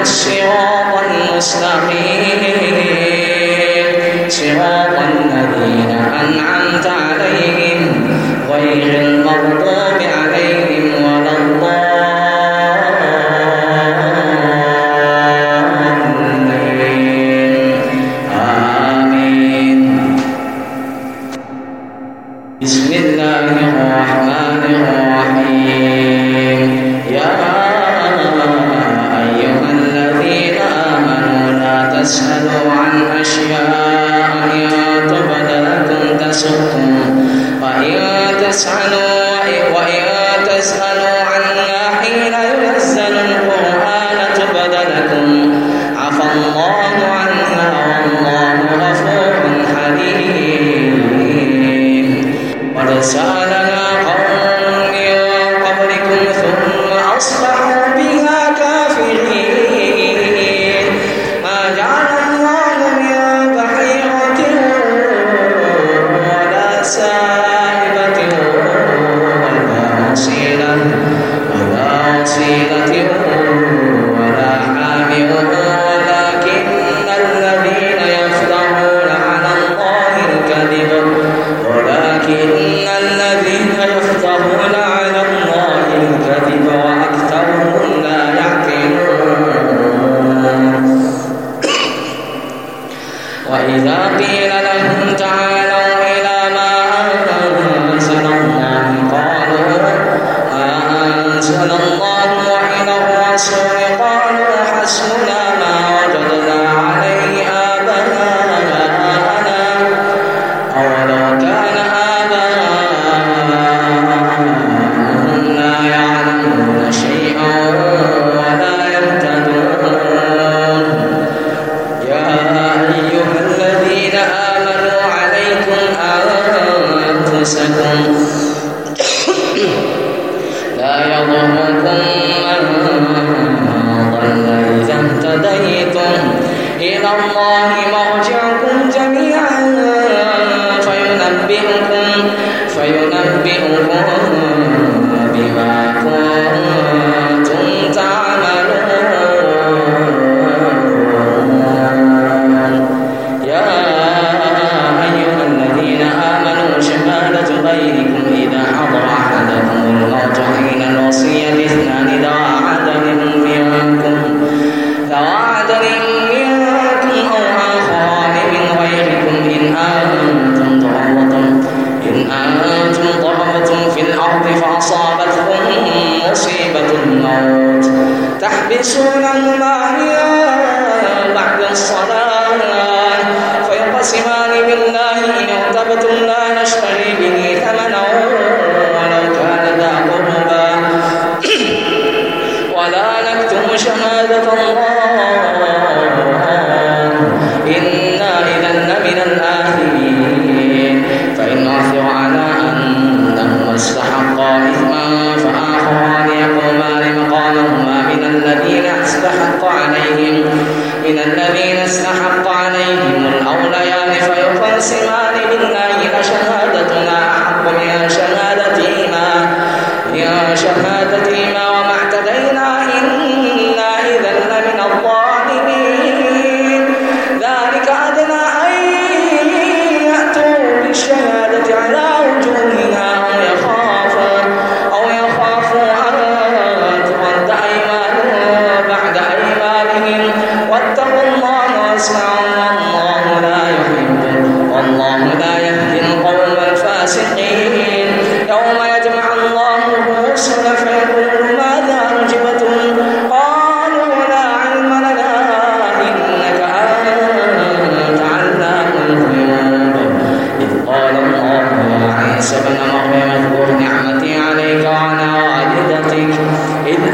الصراط المستقيم. صراط الذين أنعمت عليهم غير أنفسكم وإن تسألوا وإن تسألوا عنا حين ينزل القرآن تبد لكم عفى الله عنا والله غفور حليم. ورسالة فينبئكم فينبئكم تحبسون تحبسونهما بعد الصلاة.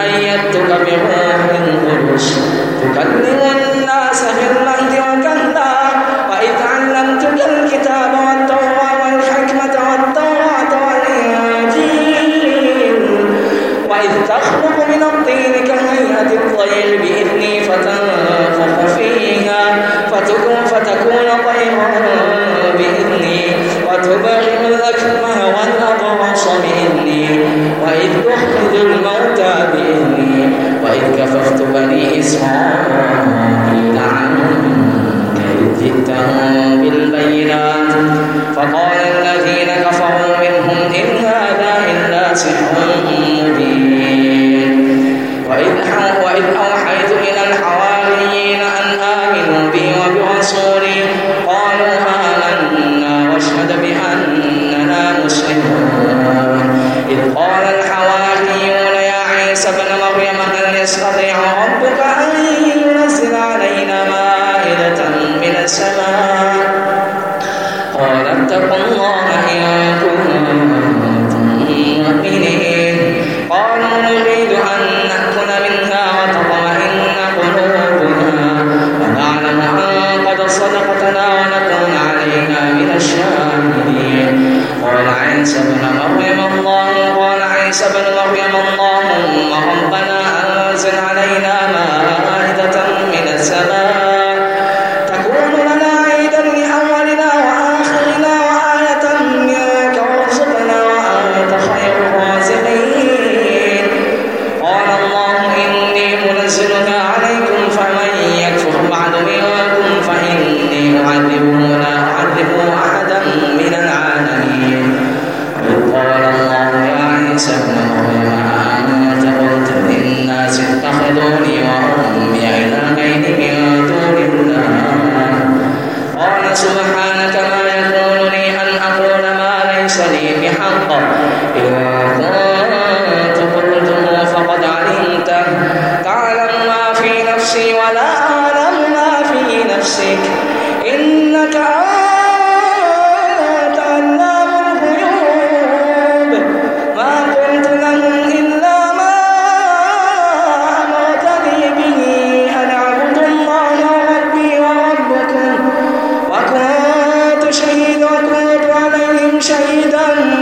أيدتك بروح القدس تكلم الناس بالمهد أشهد بأن مريم اللهم ربنا أنزل علينا مائدة من السماء. شهيدا